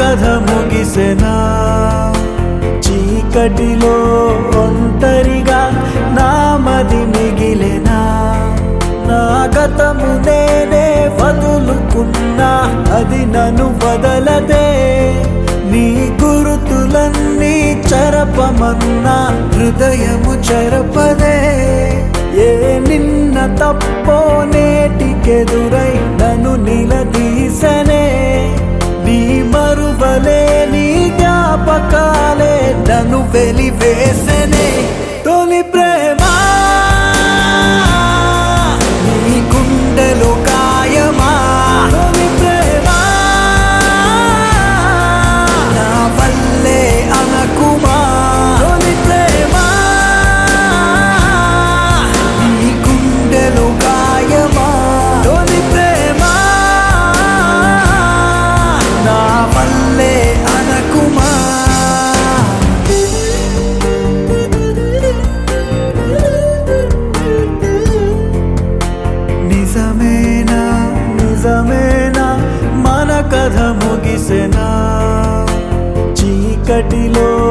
కథ ముగిసెనా? చీకటిలో ఒంటరిగా నామది మిగిలినా? నా గతము నేనే వదులుకున్నా అది నన్ను వదలదే. నీ గురుతులన్నీ చరపమన్నా హృదయము చరపదే. ఏ నిన్న తప్పో నేటికెదుర pra ele ver, senê. చీకటిలో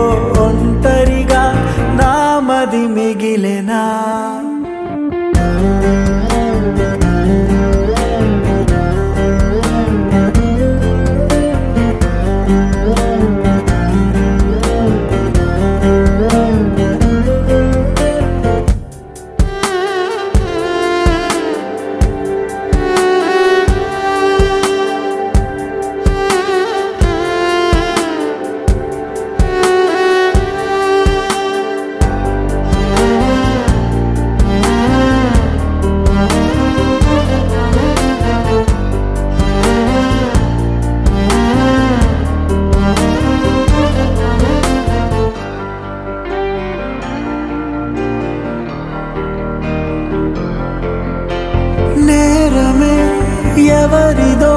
ఎవరిదో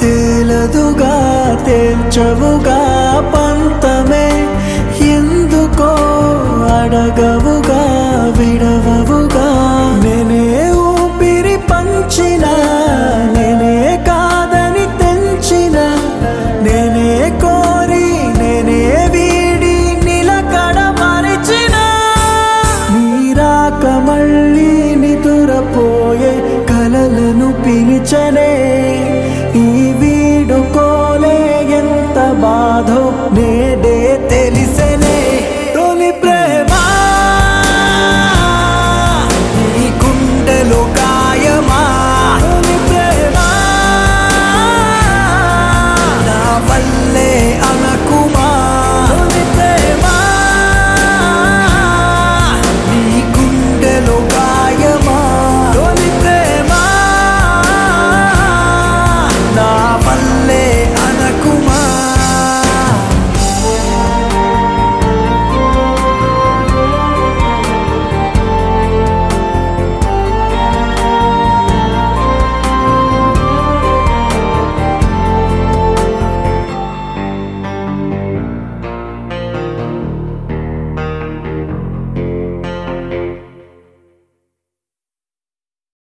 తేలదుగా తేల్చవుగా పంతమే ఎందుకో అడగవుగా విడ